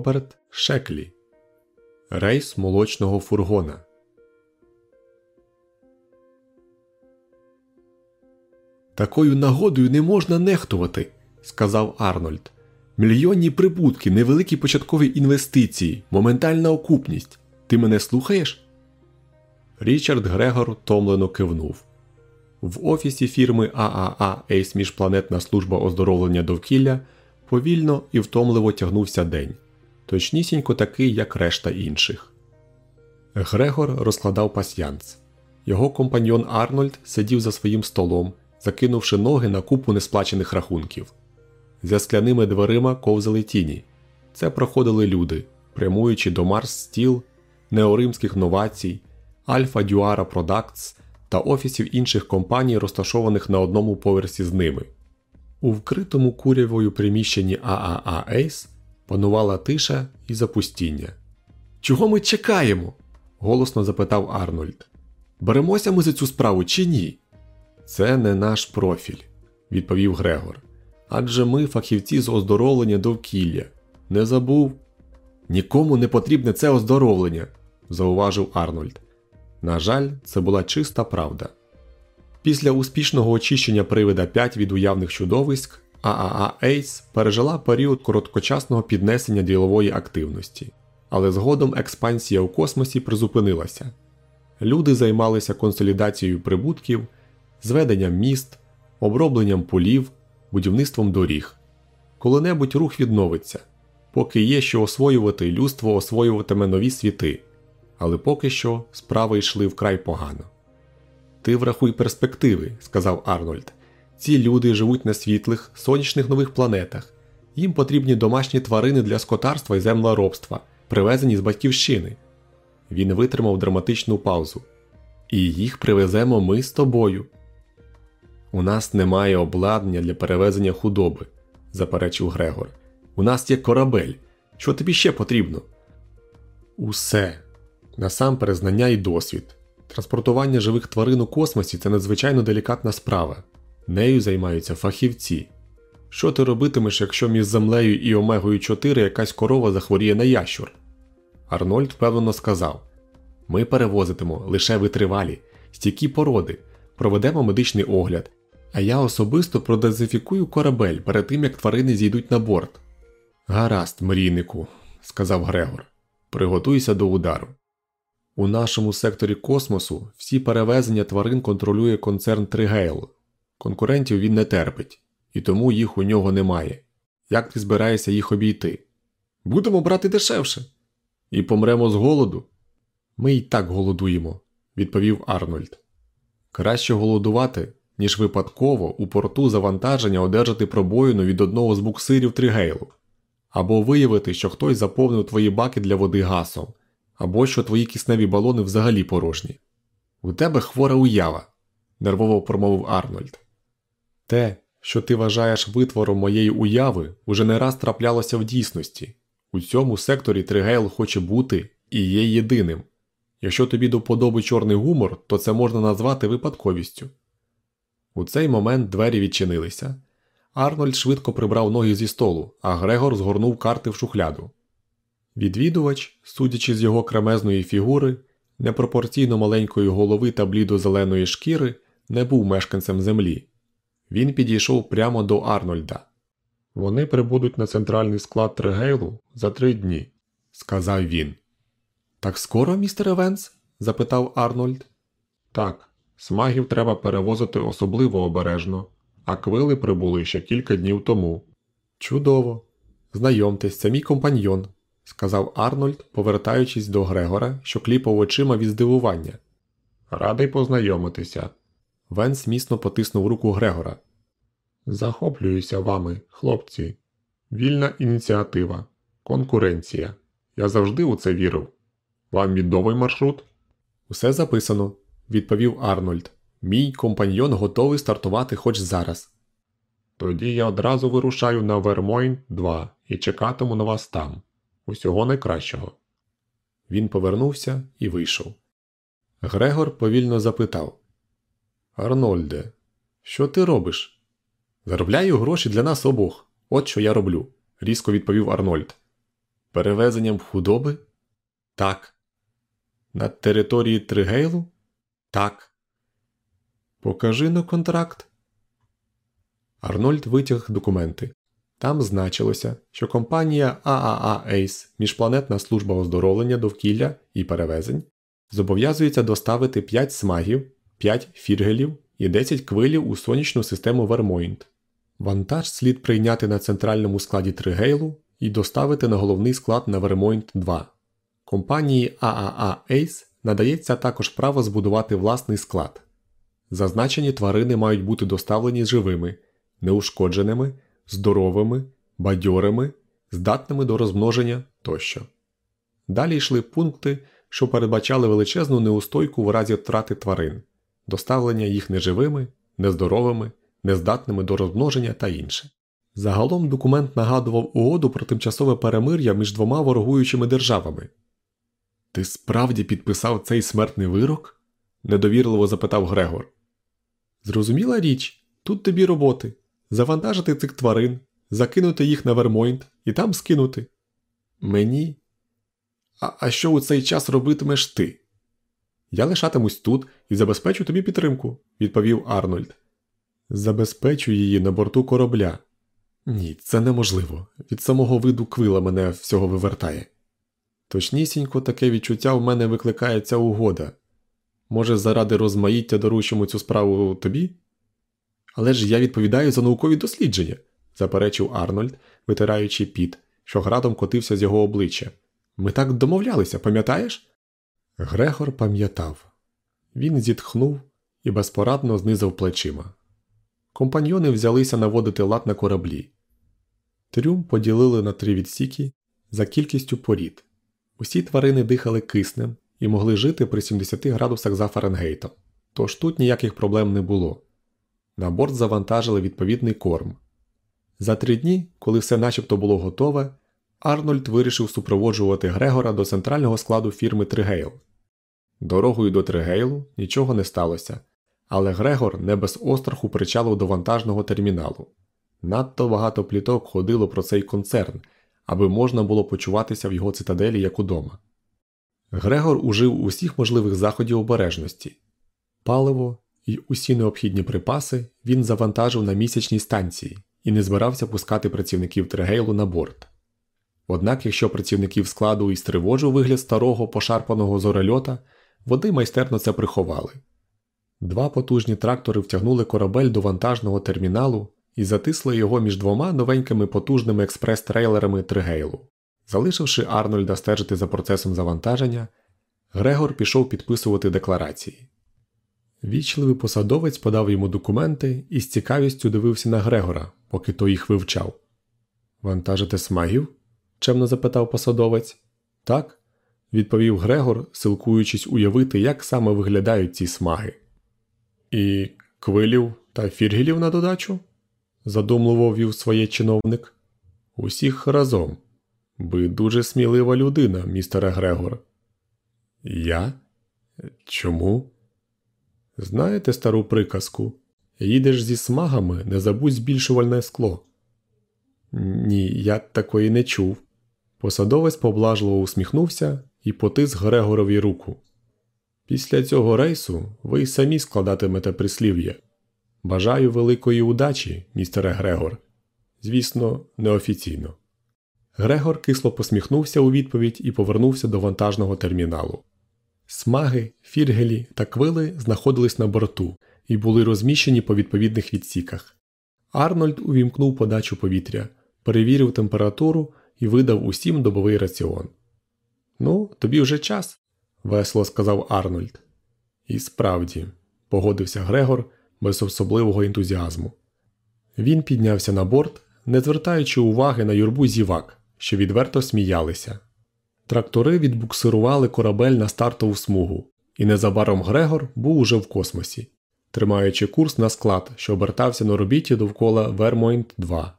Роберт Шеклі. Рейс молочного фургона. Такою нагодою не можна нехтувати, сказав Арнольд. Мільйонні прибутки, невеликі початкові інвестиції, моментальна окупність. Ти мене слухаєш? Річард Грегор томлено кивнув. В офісі фірми ААА Ейс Міжпланетна служба оздоровлення довкілля повільно і втомливо тягнувся день, точнісінько такий, як решта інших. Грегор розкладав пасьянц. Його компаньон Арнольд сидів за своїм столом, закинувши ноги на купу несплачених рахунків. За скляними дверима ковзали тіні. Це проходили люди, прямуючи до Марс Стіл, неоримських новацій, Альфа Дюара Продактс та офісів інших компаній, розташованих на одному поверсі з ними. У вкритому курявою приміщенні ААА Ейс панувала тиша і запустіння. Чого ми чекаємо? голосно запитав Арнольд. Беремося ми за цю справу чи ні? Це не наш профіль, відповів Грегор. Адже ми фахівці з оздоровлення довкілля. Не забув. Нікому не потрібне це оздоровлення, зауважив Арнольд. На жаль, це була чиста правда. Після успішного очищення привида 5 від уявних чудовиськ ААА Ейс пережила період короткочасного піднесення ділової активності, але згодом експансія у космосі призупинилася. Люди займалися консолідацією прибутків, зведенням міст, обробленням полів, будівництвом доріг. Коли-небудь рух відновиться, поки є що освоювати, людство освоюватиме нові світи, але поки що справи йшли вкрай погано. Ти врахуй перспективи, сказав Арнольд. Ці люди живуть на світлих, сонячних нових планетах. Їм потрібні домашні тварини для скотарства і землеробства, привезені з батьківщини. Він витримав драматичну паузу. І їх привеземо ми з тобою. У нас немає обладнання для перевезення худоби, заперечив Грегор. У нас є корабель. Що тобі ще потрібно? Усе. Насамперед знання і досвід. Транспортування живих тварин у космосі це надзвичайно делікатна справа. Нею займаються фахівці. Що ти робитимеш, якщо між землею і омегою 4 якась корова захворіє на ящур? Арнольд впевнено сказав: Ми перевозитимо лише витривалі, стійкі породи, проведемо медичний огляд, а я особисто продезінфікую корабель перед тим, як тварини зійдуть на борт. Гаразд, мрійнику, сказав Грегор, приготуйся до удару. У нашому секторі космосу всі перевезення тварин контролює концерн Тригейл. Конкурентів він не терпить, і тому їх у нього немає. Як ти збираєшся їх обійти? Будемо брати дешевше. І помремо з голоду. Ми й так голодуємо, відповів Арнольд. Краще голодувати, ніж випадково у порту завантаження одержати пробоїну від одного з буксирів Тригейлу, або виявити, що хтось заповнив твої баки для води гасом або що твої кисневі балони взагалі порожні. У тебе хвора уява, нервово промовив Арнольд. Те, що ти вважаєш витвором моєї уяви, уже не раз траплялося в дійсності. У цьому секторі Тригейл хоче бути і є єдиним. Якщо тобі до подоби чорний гумор, то це можна назвати випадковістю. У цей момент двері відчинилися. Арнольд швидко прибрав ноги зі столу, а Грегор згорнув карти в шухляду. Відвідувач, судячи з його кремезної фігури, непропорційно маленької голови та блідо-зеленої шкіри, не був мешканцем землі. Він підійшов прямо до Арнольда. Вони прибудуть на центральний склад Тригейлу за три дні, сказав він. Так скоро, містер Евенс? запитав Арнольд. Так, смагів треба перевозити особливо обережно, а квили прибули ще кілька днів тому. Чудово. Знайомтесь, це мій компаньйон, сказав Арнольд, повертаючись до Грегора, що кліпав очима від здивування. Радий познайомитися. Венс міцно потиснув руку Грегора. Захоплююся вами, хлопці. Вільна ініціатива, конкуренція. Я завжди у це вірив. Вам відомий маршрут? Усе записано, відповів Арнольд. Мій компаньйон готовий стартувати хоч зараз. Тоді я одразу вирушаю на Вермойн 2 і чекатиму на вас там. Усього найкращого. Він повернувся і вийшов. Грегор повільно запитав Арнольде, що ти робиш? Заробляю гроші для нас обох. От що я роблю, різко відповів Арнольд. Перевезенням худоби? Так. На території Тригейлу? Так. Покажи на контракт. Арнольд витяг документи. Там значилося, що компанія ААА Ейс, Міжпланетна служба оздоровлення довкілля і перевезень, зобов'язується доставити 5 смагів, 5 фіргелів і 10 квилів у сонячну систему Вермойнт. Вантаж слід прийняти на центральному складі Тригейлу і доставити на головний склад на Вермойнт 2. Компанії ААА Ейс надається також право збудувати власний склад. Зазначені тварини мають бути доставлені живими, неушкодженими, здоровими, бадьорими, здатними до розмноження тощо. Далі йшли пункти, що передбачали величезну неустойку в разі втрати тварин, доставлення їх неживими, нездоровими, нездатними до розмноження та інше. Загалом документ нагадував угоду про тимчасове перемир'я між двома ворогуючими державами. Ти справді підписав цей смертний вирок? недовірливо запитав Грегор. Зрозуміла річ, тут тобі роботи завантажити цих тварин, закинути їх на Вермойнт і там скинути. Мені. А, а що у цей час робитимеш ти? Я лишатимусь тут і забезпечу тобі підтримку, відповів Арнольд. Забезпечу її на борту корабля. Ні, це неможливо. Від самого виду квила мене всього вивертає. Точнісінько таке відчуття в мене викликає ця угода. Може, заради розмаїття доручимо цю справу тобі? Але ж я відповідаю за наукові дослідження, заперечив Арнольд, витираючи піт, що градом котився з його обличчя. Ми так домовлялися, пам'ятаєш? Грегор пам'ятав. Він зітхнув і безпорадно знизав плечима. Компаньйони взялися наводити лад на кораблі. Трюм поділили на три відсіки за кількістю порід. Усі тварини дихали киснем і могли жити при 70 градусах за Фаренгейтом, тож тут ніяких проблем не було. На борт завантажили відповідний корм. За три дні, коли все начебто було готове, Арнольд вирішив супроводжувати Грегора до центрального складу фірми Тригейл. Дорогою до Тригейлу нічого не сталося, але Грегор не без остраху причалив до вантажного терміналу. Надто багато пліток ходило про цей концерн, аби можна було почуватися в його цитаделі як удома. Грегор ужив усіх можливих заходів обережності паливо і усі необхідні припаси він завантажив на місячній станції і не збирався пускати працівників Тригейлу на борт. Однак, якщо працівників складу і стривожив вигляд старого пошарпаного зорельота, вони майстерно це приховали. Два потужні трактори втягнули корабель до вантажного терміналу і затисли його між двома новенькими потужними експрес-трейлерами Тригейлу. Залишивши Арнольда стежити за процесом завантаження, Грегор пішов підписувати декларації. Вічливий посадовець подав йому документи і з цікавістю дивився на Грегора, поки той їх вивчав. Вантажите смагів? чемно запитав посадовець. Так, відповів Грегор, силкуючись уявити, як саме виглядають ці смаги. І квилів та фіргілів на додачу? задумливо вів своє чиновник. Усіх разом. Ви дуже смілива людина, містере Грегор. Я? Чому? Знаєте стару приказку? Їдеш зі смагами, не забудь збільшувальне скло. Ні, я такої не чув. Посадовець поблажливо усміхнувся і потис Грегорові руку. Після цього рейсу ви й самі складатимете прислів'я. Бажаю великої удачі, містере Грегор. Звісно, неофіційно. Грегор кисло посміхнувся у відповідь і повернувся до вантажного терміналу. Смаги, фіргелі та квили знаходились на борту і були розміщені по відповідних відсіках. Арнольд увімкнув подачу повітря, перевірив температуру і видав усім добовий раціон. Ну, тобі вже час, весело сказав Арнольд. І справді, погодився Грегор без особливого ентузіазму. Він піднявся на борт, не звертаючи уваги на юрбу зівак, що відверто сміялися. Трактори відбуксирували корабель на стартову смугу, і незабаром Грегор був уже в космосі, тримаючи курс на склад, що обертався на робіті довкола Вермойнт 2.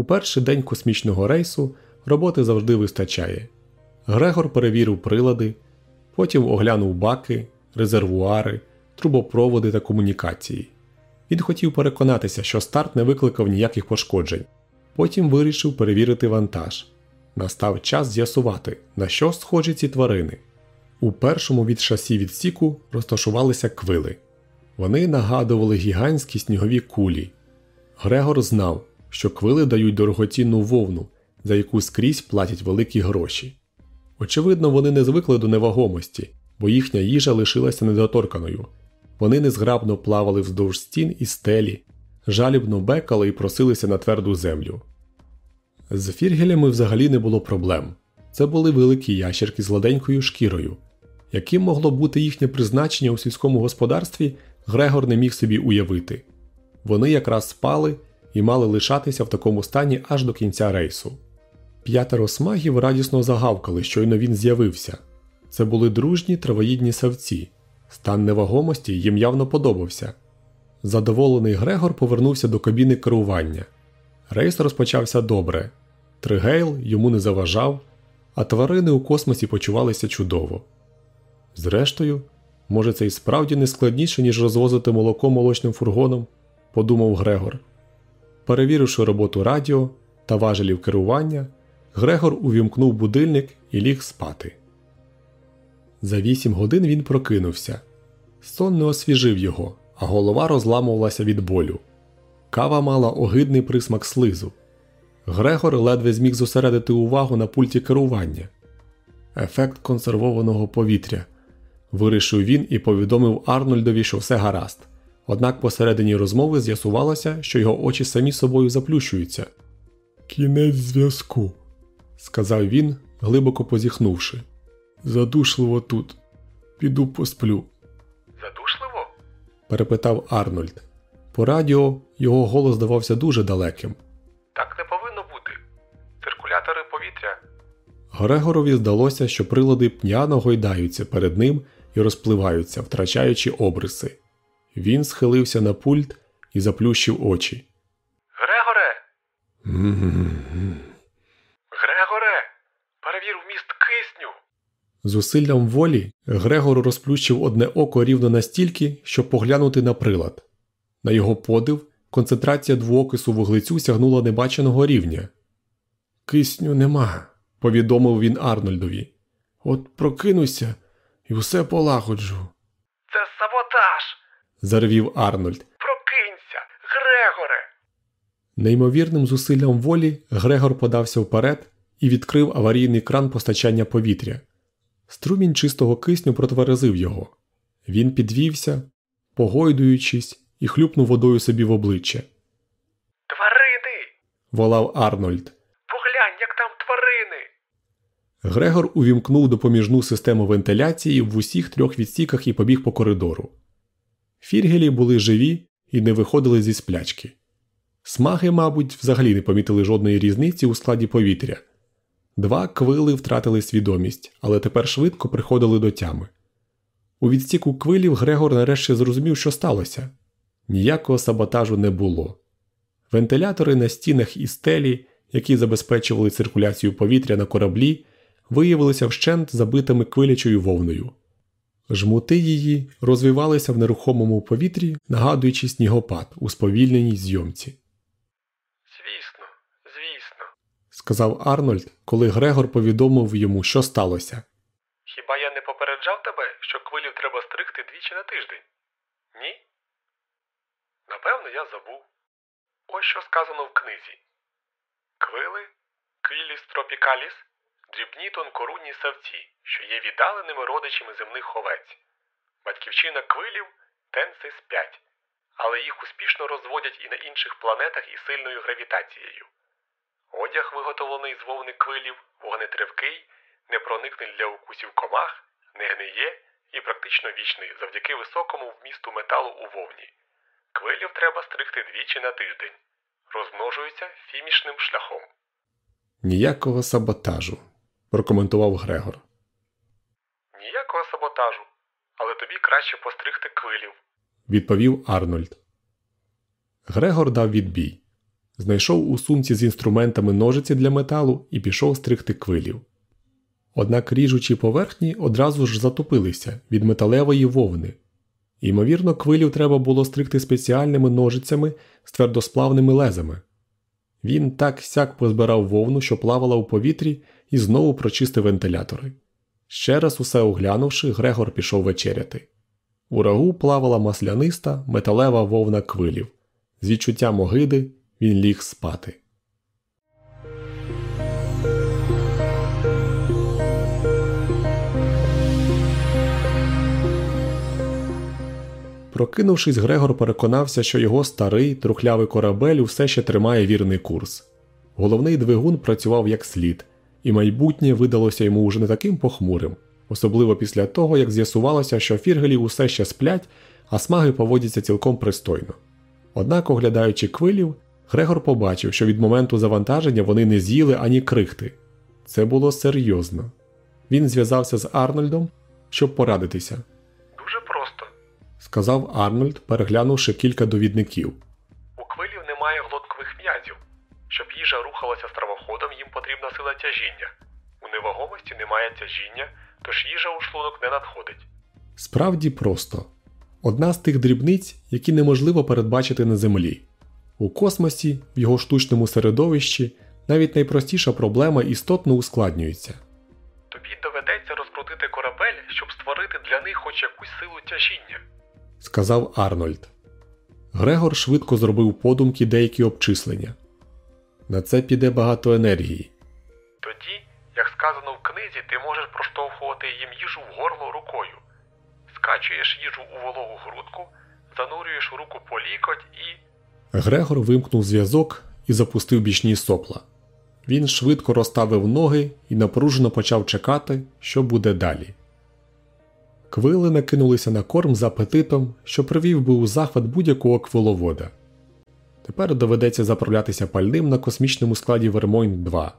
У перший день космічного рейсу роботи завжди вистачає. Грегор перевірив прилади, потім оглянув баки, резервуари трубопроводи та комунікації. Він хотів переконатися, що старт не викликав ніяких пошкоджень. Потім вирішив перевірити вантаж. Настав час з'ясувати, на що схожі ці тварини. У першому від шасі відсіку розташувалися квили. Вони нагадували гігантські снігові кулі. Грегор знав, що квили дають дорогоцінну вовну, за яку скрізь платять великі гроші. Очевидно, вони не звикли до невагомості, бо їхня їжа лишилася недоторканою. Вони незграбно плавали вздовж стін і стелі, жалібно бекали і просилися на тверду землю. З фіргелями взагалі не було проблем. Це були великі ящерки з гладенькою шкірою. Яким могло бути їхнє призначення у сільському господарстві, Грегор не міг собі уявити. Вони якраз спали і мали лишатися в такому стані аж до кінця рейсу. П'ятеро смагів радісно загавкали, щойно він з'явився. Це були дружні травоїдні савці. Стан невагомості їм явно подобався. Задоволений Грегор повернувся до кабіни керування. Рейс розпочався добре. Тригейл йому не заважав, а тварини у космосі почувалися чудово. Зрештою, може, це і справді не складніше, ніж розвозити молоко молочним фургоном, подумав Грегор. Перевіривши роботу радіо та важелів керування, Грегор увімкнув будильник і ліг спати. За вісім годин він прокинувся. Сон не освіжив його, а голова розламувалася від болю. Кава мала огидний присмак слизу. Грегор ледве зміг зосередити увагу на пульті керування. Ефект консервованого повітря. Вирішив він і повідомив Арнольдові, що все гаразд. Однак посередині розмови з'ясувалося, що його очі самі собою заплющуються. Кінець зв'язку, сказав він, глибоко позіхнувши. Задушливо тут. Піду посплю. Задушливо? перепитав Арнольд. По радіо його голос здавався дуже далеким. Так не повинно бути. Циркулятори повітря. Грегорові здалося, що прилади п'яно гойдаються перед ним і розпливаються, втрачаючи обриси. Він схилився на пульт і заплющив очі. Грегоре! Грегоре! Перевір вміст кисню. Зусиллям волі Грегор розплющив одне око рівно настільки, щоб поглянути на прилад. На його подив, концентрація двоокису вуглецю сягнула небаченого рівня. Кисню нема, повідомив він Арнольдові. От прокинуся і усе полагоджу. Це саботаж! Зарвів Арнольд. Прокинься! Грегоре! Неймовірним зусиллям волі Грегор подався вперед і відкрив аварійний кран постачання повітря. Струмінь чистого кисню протверезив його. Він підвівся, погойдуючись, і хлюпнув водою собі в обличчя. Тварини! Волав Арнольд. Поглянь, як там тварини! Грегор увімкнув допоміжну систему вентиляції в усіх трьох відсіках і побіг по коридору. Фіргелі були живі і не виходили зі сплячки. Смаги, мабуть, взагалі не помітили жодної різниці у складі повітря. Два квили втратили свідомість, але тепер швидко приходили до тями. У відстіку квилів Грегор нарешті зрозумів, що сталося. Ніякого саботажу не було. Вентилятори на стінах і стелі, які забезпечували циркуляцію повітря на кораблі, виявилися вщент забитими квилячою вовною. Жмути її розвивалися в нерухомому повітрі, нагадуючи снігопад у сповільненій зйомці. Звісно, звісно. Сказав Арнольд, коли Грегор повідомив йому, що сталося. Хіба я не попереджав тебе, що квилів треба стригти двічі на тиждень? Ні? Напевно, я забув. Ось що сказано в книзі. Квили, квіліс тропікаліс, дрібні тонкорунні савці, що є віддаленими родичами земних ховець. Батьківщина квилів тенсис 5, але їх успішно розводять і на інших планетах із сильною гравітацією. Одяг, виготовлений з вовни квилів, вогнетривкий, непроникний для укусів комах, не гниє і практично вічний завдяки високому вмісту металу у вовні. Квилів треба стригти двічі на тиждень. Розмножуються фімішним шляхом. Ніякого саботажу, прокоментував Грегор. Ніякого саботажу, але тобі краще постригти квилів. Відповів Арнольд. Грегор дав відбій. Знайшов у сумці з інструментами ножиці для металу і пішов стригти квилів. Однак ріжучі поверхні одразу ж затопилися від металевої вовни. Ймовірно, квилів треба було стригти спеціальними ножицями з твердосплавними лезами. Він так сяк позбирав вовну, що плавала у повітрі, і знову прочистив вентилятори. Ще раз усе оглянувши, Грегор пішов вечеряти. У рагу плавала масляниста, металева вовна квилів. З відчуттям огиди він ліг спати. Прокинувшись, Грегор переконався, що його старий трухлявий корабель усе ще тримає вірний курс. Головний двигун працював як слід, і майбутнє видалося йому уже не таким похмурим, особливо після того, як з'ясувалося, що фіргелі усе ще сплять, а смаги поводяться цілком пристойно. Однак, оглядаючи квилів, Грегор побачив, що від моменту завантаження вони не з'їли ані крихти. Це було серйозно. Він зв'язався з Арнольдом, щоб порадитися Дуже просто. сказав Арнольд, переглянувши кілька довідників. У квилів немає глоткових м'язів. Щоб їжа рухалася стравоходом, їм потрібна сила тяжіння. У невагомості немає тяжіння, тож їжа у шлунок не надходить. Справді просто одна з тих дрібниць, які неможливо передбачити на землі. У космосі, в його штучному середовищі, навіть найпростіша проблема істотно ускладнюється. Тобі доведеться розкрутити корабель, щоб створити для них хоч якусь силу тяжіння. сказав Арнольд. Грегор швидко зробив подумки деякі обчислення. На це піде багато енергії. Тоді, як сказано в книзі, ти можеш проштовхувати їм їжу в горло рукою. Скачуєш їжу у вологу грудку, занурюєш руку по лікоть і. Грегор вимкнув зв'язок і запустив бічні сопла. Він швидко розставив ноги і напружено почав чекати, що буде далі. Квили накинулися на корм з апетитом, що привів би у захват будь-якого квиловода. Тепер доведеться заправлятися пальним на космічному складі Вермойн 2.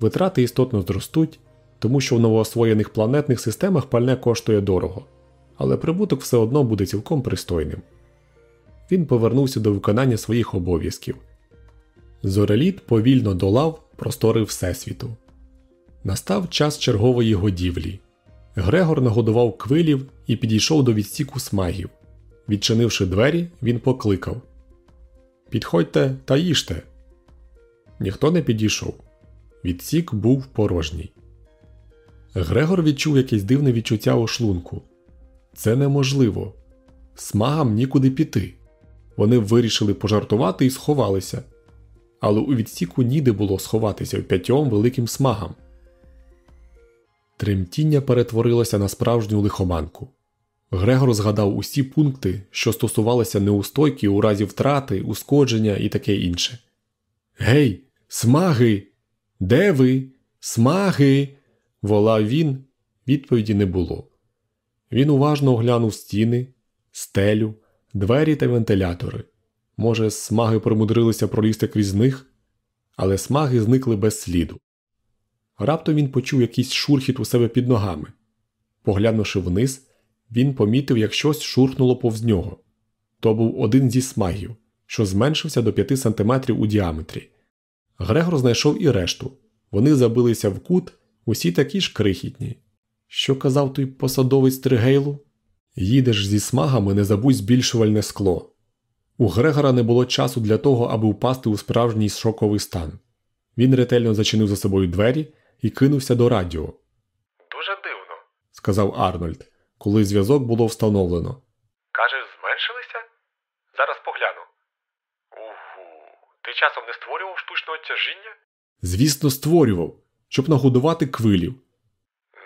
Витрати істотно зростуть, тому що в новоосвоєних планетних системах пальне коштує дорого, але прибуток все одно буде цілком пристойним. Він повернувся до виконання своїх обов'язків. Зореліт повільно долав простори Всесвіту. Настав час чергової годівлі. Грегор нагодував квилів і підійшов до відсіку смагів. Відчинивши двері, він покликав Підходьте та їжте. Ніхто не підійшов. Відсік був порожній. Грегор відчув якесь дивне відчуття у шлунку. Це неможливо. Смагам нікуди піти. Вони вирішили пожартувати і сховалися. Але у відсіку ніде було сховатися в п'ятьом великим смагам. Тремтіння перетворилося на справжню лихоманку. Грегор згадав усі пункти, що стосувалися неустойки у разі втрати, ушкодження і таке інше. Гей, смаги! Де ви? Смаги! волав він, відповіді не було. Він уважно оглянув стіни, стелю, двері та вентилятори. Може, смаги примудрилися пролізти крізь них, але смаги зникли без сліду. Раптом він почув якийсь шурхіт у себе під ногами. Поглянувши вниз, він помітив, як щось шурхнуло повз нього. То був один зі смагів, що зменшився до 5 см у діаметрі. Грегор знайшов і решту. Вони забилися в кут, усі такі ж крихітні. Що казав той посадовець Тригейлу? Їдеш зі смагами, не забудь збільшувальне скло. У Грегора не було часу для того, аби впасти у справжній шоковий стан. Він ретельно зачинив за собою двері і кинувся до радіо, Дуже дивно. сказав Арнольд, коли зв'язок було встановлено. Кажеш, зменшилися? Зараз погляну. Угу. Ти часом не створював штучного тяжіння? Звісно, створював, щоб нагодувати квилів,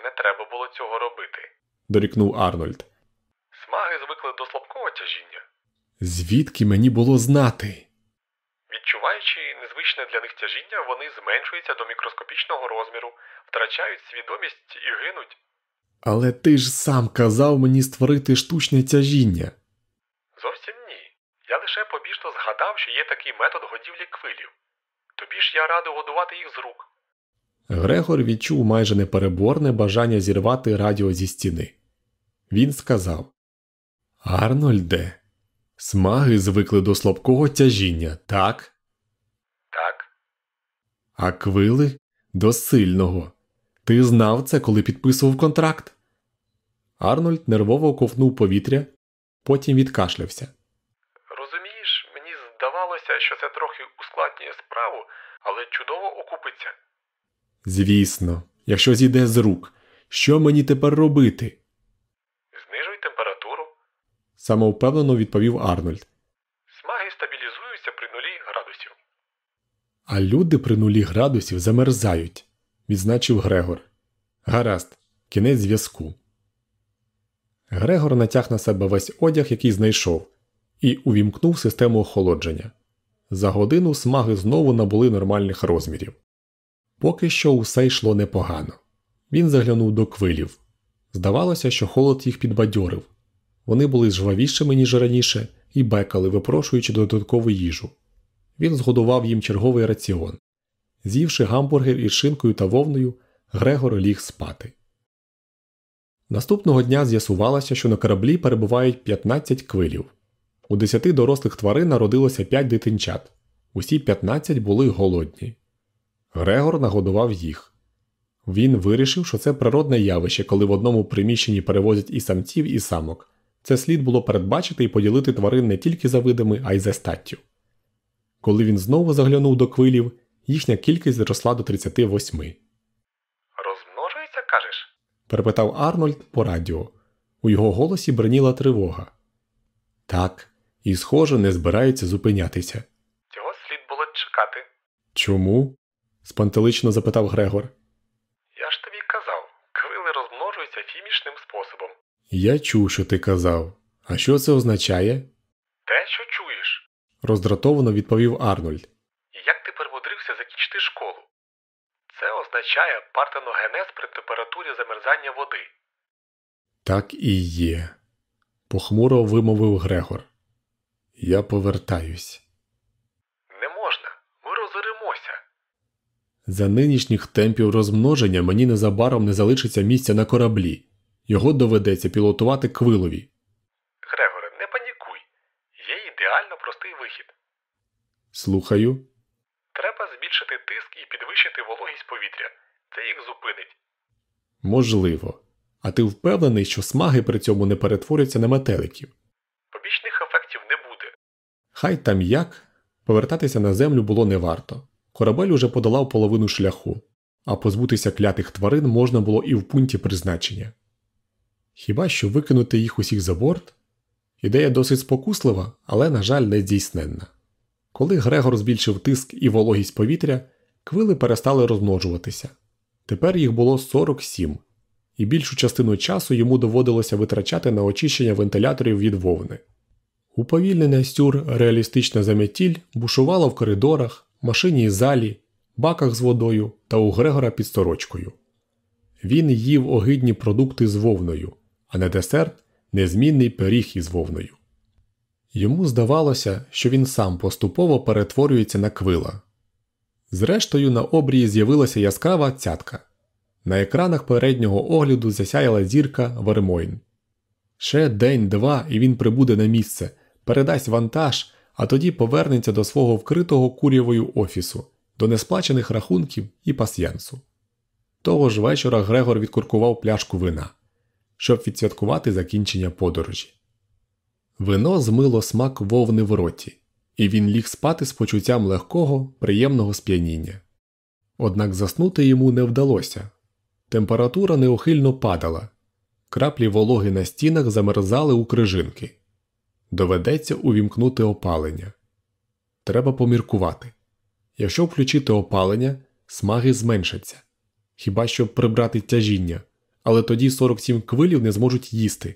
Не треба було цього робити. дорікнув Арнольд. Смаги звикли до слабкого тяжіння. Звідки мені було знати? Відчуваючи незвичне для них тяжіння, вони зменшуються до мікроскопічного розміру, втрачають свідомість і гинуть. Але ти ж сам казав мені створити штучне тяжіння. Зовсім ні. Я лише побіжно згадав, що є такий метод годівлі квилів. Тобі ж я радий годувати їх з рук. Грегор відчув майже непереборне бажання зірвати радіо зі стіни. Він сказав Арнольде, смаги звикли до слабкого тяжіння, так? Так, А квили до сильного. Ти знав це, коли підписував контракт? Арнольд нервово ковтнув повітря Потім відкашлявся. Розумієш, мені здавалося, що це трохи ускладнює справу, але чудово окупиться. Звісно, якщо зійде з рук, що мені тепер робити? Знижуй температуру. самовпевнено відповів Арнольд. Смаги стабілізуються при нулі градусів. А люди при нулі градусів замерзають, відзначив Грегор. Гаразд, кінець зв'язку. Грегор натяг на себе весь одяг, який знайшов, і увімкнув систему охолодження. За годину смаги знову набули нормальних розмірів. Поки що усе йшло непогано. Він заглянув до квилів. Здавалося, що холод їх підбадьорив. Вони були жвавішими, ніж раніше, і бекали, випрошуючи додаткову їжу. Він згодував їм черговий раціон. З'ївши гамбургер із шинкою та вовною, Грегор ліг спати. Наступного дня з'ясувалося, що на кораблі перебувають 15 квилів. У 10 дорослих тварин народилося 5 дитинчат. Усі 15 були голодні. Грегор нагодував їх. Він вирішив, що це природне явище, коли в одному приміщенні перевозять і самців, і самок. Це слід було передбачити і поділити тварин не тільки за видами, а й за статтю. Коли він знову заглянув до квилів, їхня кількість зросла до 38. Розмножується, кажеш? перепитав Арнольд по радіо. У його голосі бреніла тривога. Так, і, схоже, не збираються зупинятися. Цього слід було чекати. Чому? спантелично запитав Грегор. Я ж тобі казав, квили розмножуються фімічним способом. Я чув, що ти казав. А що це означає? Те, що чуєш. роздратовано відповів Арнольд. І як ти перемудрився закінчити школу? Це означає партеногенез при температурі замерзання води. Так і є, похмуро вимовив Грегор. Я повертаюсь. Не можна, ми розоримося. За нинішніх темпів розмноження мені незабаром не залишиться місця на кораблі. Його доведеться пілотувати квилові. Грегоре, не панікуй. Є ідеально простий вихід. Слухаю. Збільшити тиск і підвищити вологість повітря. Це їх зупинить. Можливо. А ти впевнений, що смаги при цьому не перетворяться на метеликів? Побічних ефектів не буде. Хай там як, повертатися на землю було не варто. Корабель уже подолав половину шляху, а позбутися клятих тварин можна було і в пункті призначення. Хіба що викинути їх усіх за борт? Ідея досить спокуслива, але, на жаль, не здійсненна. Коли Грегор збільшив тиск і вологість повітря, квили перестали розмножуватися. Тепер їх було 47, і більшу частину часу йому доводилося витрачати на очищення вентиляторів від вовни. Уповільнене стюр реалістична заметіль бушувала в коридорах, машині залі, баках з водою та у Грегора під сорочкою. Він їв огидні продукти з вовною, а на десерт незмінний пиріг із вовною. Йому здавалося, що він сам поступово перетворюється на квила. Зрештою, на обрії з'явилася яскрава цятка. На екранах переднього огляду засяяла зірка Вермойн. Ще день-два, і він прибуде на місце, передасть вантаж, а тоді повернеться до свого вкритого курявою офісу, до несплачених рахунків і пасьянсу. Того ж вечора Грегор відкуркував пляшку вина, щоб відсвяткувати закінчення подорожі. Вино змило смак вовни в роті, і він ліг спати з почуттям легкого, приємного сп'яніння. Однак заснути йому не вдалося. Температура неухильно падала, краплі вологи на стінах замерзали у крижинки. Доведеться увімкнути опалення. Треба поміркувати. Якщо включити опалення, смаги зменшаться, хіба щоб прибрати тяжіння, але тоді 47 квилів не зможуть їсти.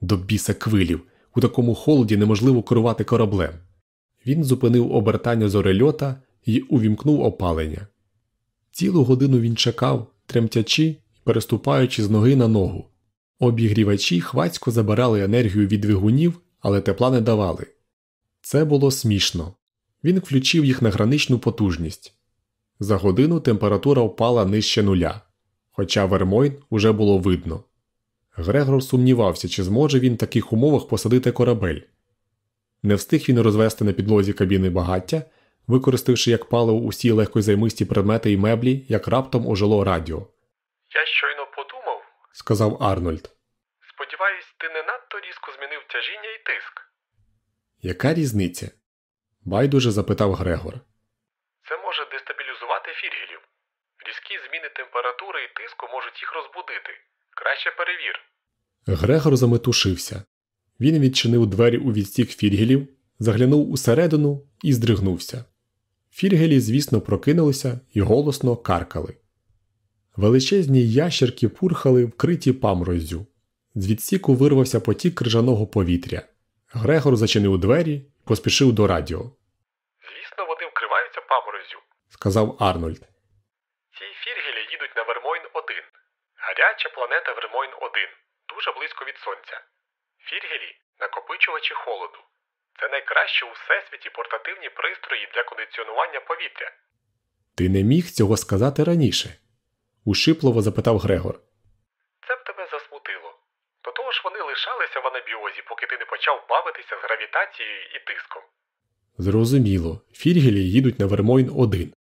До біса квилів, у такому холоді неможливо керувати кораблем. Він зупинив обертання зорельота і увімкнув опалення. Цілу годину він чекав, тремтячи і переступаючи з ноги на ногу. Обігрівачі хвацько забирали енергію від двигунів, але тепла не давали. Це було смішно. Він включив їх на граничну потужність. За годину температура впала нижче нуля, хоча Вермойн уже було видно. Грегор сумнівався, чи зможе він в таких умовах посадити корабель. Не встиг він розвести на підлозі кабіни багаття, використавши як паливо усі легкозаймисті предмети і меблі, як раптом ожило радіо. Я щойно подумав, Сказав Арнольд. сподіваюсь, ти не надто різко змінив тяжіння і тиск. Яка різниця? байдуже запитав Грегор. Це може дестабілізувати фіргелів. Різкі зміни температури і тиску можуть їх розбудити. Краще перевір. Грегор заметушився. Він відчинив двері у відстік фіргелів, заглянув усередину і здригнувся. Фіргелі, звісно, прокинулися і голосно каркали. Величезні ящерки пурхали, вкриті памороззю. З відсіку вирвався потік крижаного повітря. Грегор зачинив двері і поспішив до радіо. Звісно, вони вкриваються паморозю. Сказав Арнольд. Ці фіргелі їдуть на Вермойн 1. Гаряча планета Вермойн 1. Дуже близько від сонця. Фіргелі накопичувачі холоду. Це найкращі у всесвіті портативні пристрої для кондиціонування повітря. Ти не міг цього сказати раніше? ушипливо запитав Грегор. Це б тебе засмутило. До того ж вони лишалися в анабіозі, поки ти не почав бавитися з гравітацією і тиском. Зрозуміло, фіргелі їдуть на Вермойн 1.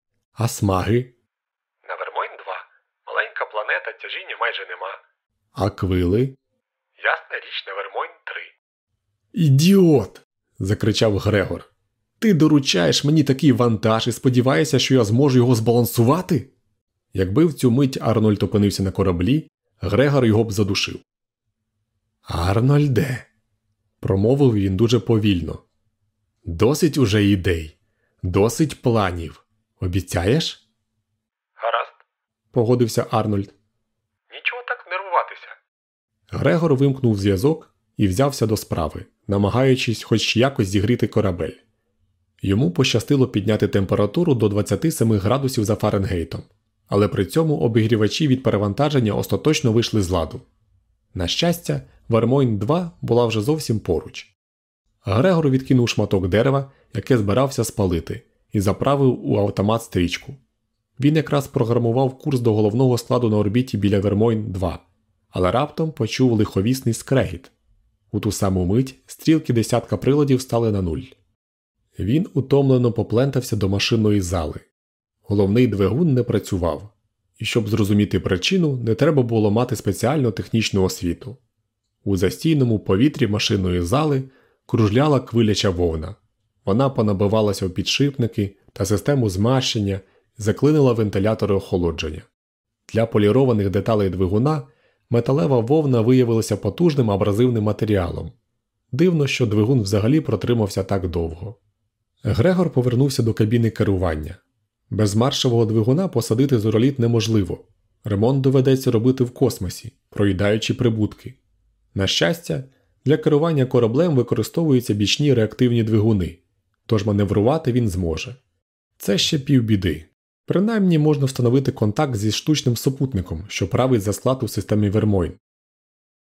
А смаги? На Вермойн 2 маленька планета, тяжіння майже нема. А квили? Ясна річ на Вермойн 3. Ідіот. закричав Грегор. Ти доручаєш мені такий вантаж і сподіваєшся, що я зможу його збалансувати? Якби в цю мить Арнольд опинився на кораблі, Грегор його б задушив. Арнольде, промовив він дуже повільно. Досить уже ідей, досить планів. Обіцяєш? Гаразд. погодився Арнольд. Грегор вимкнув зв'язок і взявся до справи, намагаючись хоч якось зігріти корабель. Йому пощастило підняти температуру до 27 градусів за Фаренгейтом, але при цьому обігрівачі від перевантаження остаточно вийшли з ладу. На щастя, Вермойн 2 була вже зовсім поруч. Грегор відкинув шматок дерева, яке збирався спалити, і заправив у автомат стрічку. Він якраз програмував курс до головного складу на орбіті біля Вермойн 2, але раптом почув лиховісний скрегіт. У ту саму мить стрілки десятка приладів стали на нуль. Він утомлено поплентався до машинної зали. Головний двигун не працював, і щоб зрозуміти причину, не треба було мати спеціальну технічну освіту. У застійному повітрі машинної зали кружляла квиляча вовна. Вона понабивалася у підшипники та систему змащення заклинила вентилятори охолодження. Для полірованих деталей двигуна металева вовна виявилася потужним абразивним матеріалом. Дивно, що двигун взагалі протримався так довго. Грегор повернувся до кабіни керування. Без маршового двигуна посадити зороліт неможливо. Ремонт доведеться робити в космосі, проїдаючи прибутки. На щастя, для керування кораблем використовуються бічні реактивні двигуни, тож маневрувати він зможе. Це ще півбіди. Принаймні можна встановити контакт зі штучним супутником, що править за склад у системі Вермойн.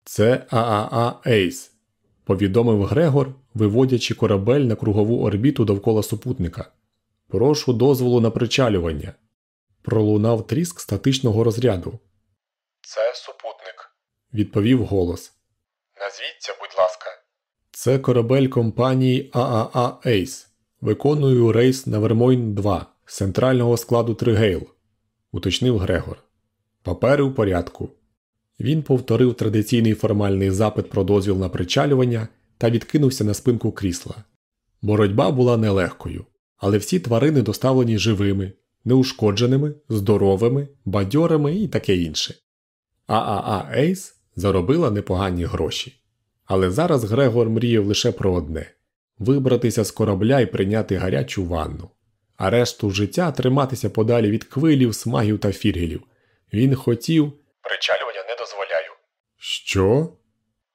Це ААА Ейс, повідомив Грегор, виводячи корабель на кругову орбіту довкола супутника. Прошу дозволу на причалювання. Пролунав тріск статичного розряду. Це супутник. Відповів голос. Назвіться, будь ласка. Це корабель компанії ААА Ейс. Виконую рейс на Вермойн 2 з центрального складу Тригейл, уточнив Грегор. Папери у порядку. Він повторив традиційний формальний запит про дозвіл на причалювання та відкинувся на спинку крісла. Боротьба була нелегкою, але всі тварини доставлені живими, неушкодженими, здоровими, бадьорими і таке інше. ААА Ейс заробила непогані гроші. Але зараз Грегор мріяв лише про одне вибратися з корабля і прийняти гарячу ванну, а решту життя триматися подалі від квилів, смагів та фіргелів. Він хотів. Причалювання не дозволяю. Що?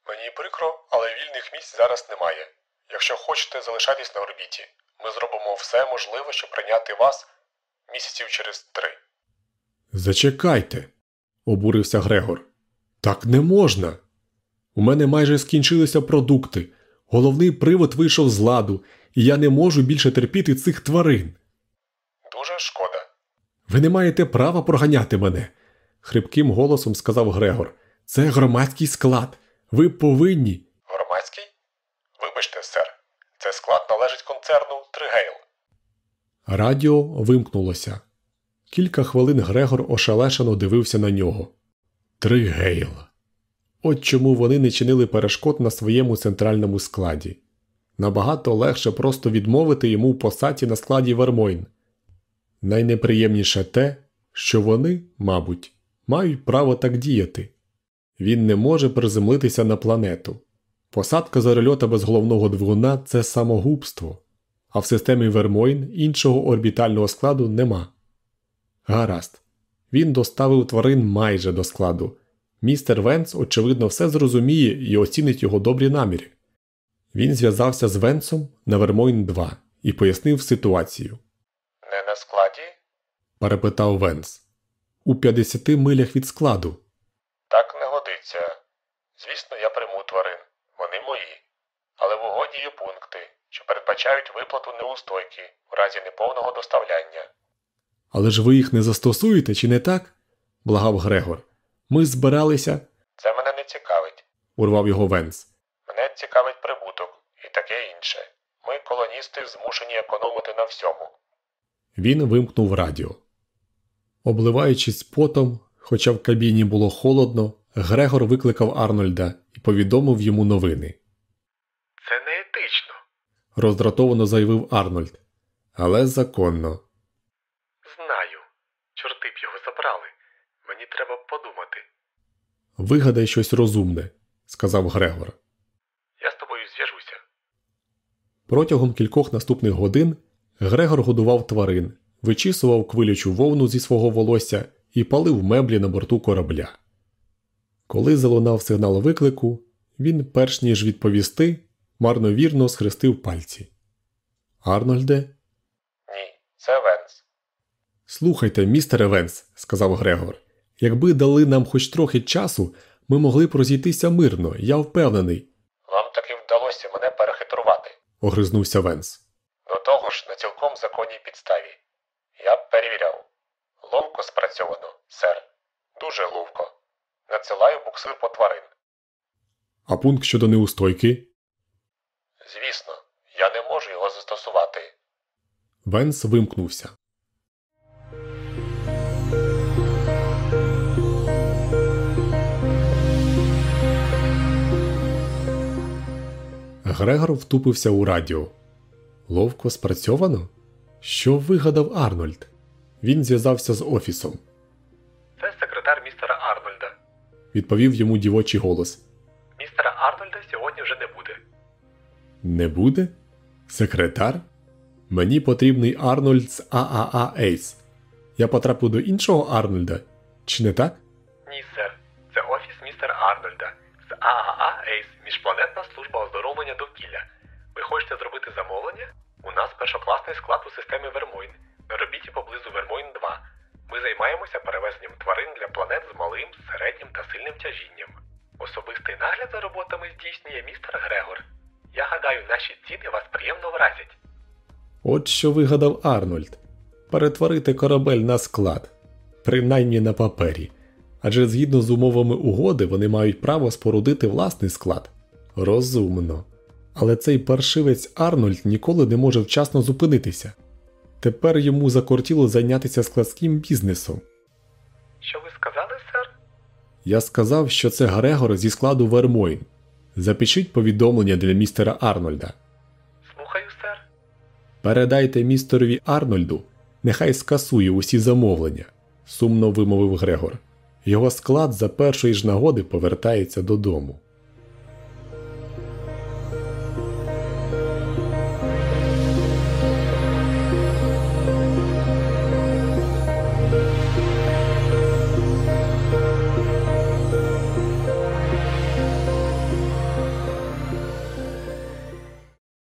Мені прикро, але вільних місць зараз немає. Якщо хочете залишатись на орбіті, ми зробимо все можливе, щоб прийняти вас місяців через три. Зачекайте, обурився Грегор. Так не можна. У мене майже скінчилися продукти. Головний привод вийшов з ладу, і я не можу більше терпіти цих тварин. Дуже шкода. Ви не маєте права проганяти мене, хрипким голосом сказав Грегор. Це громадський склад. Ви повинні. Громадський? Вибачте, сер. Цей склад належить концерну Тригейл. Радіо вимкнулося. Кілька хвилин Грегор ошелешено дивився на нього. Тригейл. От чому вони не чинили перешкод на своєму центральному складі. Набагато легше просто відмовити йому в посаді на складі Вермойн. Найнеприємніше те, що вони, мабуть, мають право так діяти. Він не може приземлитися на планету. Посадка зарельота без головного двигуна це самогубство, а в системі Вермойн іншого орбітального складу нема. Гаразд. Він доставив тварин майже до складу. Містер Венс, очевидно, все зрозуміє і оцінить його добрі наміри. Він зв'язався з Венсом на Вермойн 2 і пояснив ситуацію. Не на складі? перепитав Венс. У 50 милях від складу. Так не годиться. Звісно, я прийму тварин. Вони мої. Але в угоді є пункти, що передбачають виплату неустойки в разі неповного доставляння. Але ж ви їх не застосуєте, чи не так? благав Грегор. Ми збиралися. Це мене не цікавить. урвав його Венс. Мене цікавить прибуток і таке інше. Ми, колоністи, змушені економити на всьому. Він вимкнув радіо. Обливаючись потом, хоча в кабіні було холодно, Грегор викликав Арнольда і повідомив йому новини. Це не етично. Роздратовано заявив Арнольд. Але законно. Знаю. Чорти б його забрали. Мені треба подумати. Вигадай щось розумне, сказав Грегор. Я з тобою зв'яжуся. Протягом кількох наступних годин Грегор годував тварин, вичісував квилючу вовну зі свого волосся і палив меблі на борту корабля. Коли залунав сигнал виклику, він, перш ніж відповісти, марновірно схрестив пальці. Арнольде, Ні, це Венс. слухайте, містере Венс, сказав Грегор. Якби дали нам хоч трохи часу, ми могли б розійтися мирно, я впевнений, Вам таки вдалося мене перехитрувати. огризнувся Венс. До ж, на цілком законній підставі. Я б перевіряв. Ловко спрацьовано, сер. Дуже ловко. Надсилаю буксир по тварин. А пункт щодо неустойки? Звісно, я не можу його застосувати. Венс вимкнувся. Грегор втупився у радіо. Ловко спрацьовано? Що вигадав Арнольд? Він зв'язався з офісом. Це секретар містера Арнольда. Відповів йому дівочий голос. Містера Арнольда сьогодні вже не буде. Не буде? Секретар? Мені потрібний Арнольд з ААА Ейс. Я потраплю до іншого Арнольда, чи не так? Ні, сер. Це офіс містера Арнольда з ААА Ейс, Міжпланетна служба оздоровлення довкілля. Ви хочете зробити замовлення? Нас першокласний склад у системі Вермойн. На робіті поблизу Вермойн 2. Ми займаємося перевезенням тварин для планет з малим, середнім та сильним тяжінням. Особистий нагляд за роботами здійснює містер Грегор. Я гадаю, наші ціни вас приємно вразять. От що вигадав Арнольд перетворити корабель на склад, принаймні на папері. Адже згідно з умовами угоди вони мають право спорудити власний склад. Розумно. Але цей паршивець Арнольд ніколи не може вчасно зупинитися. Тепер йому закортіло зайнятися складським бізнесом. Що ви сказали, сер? Я сказав, що це Грегор зі складу Вермойн. Запишіть повідомлення для містера Арнольда. Слухаю, сер. Передайте містерові Арнольду, нехай скасує усі замовлення, сумно вимовив Грегор. Його склад за першої ж нагоди повертається додому.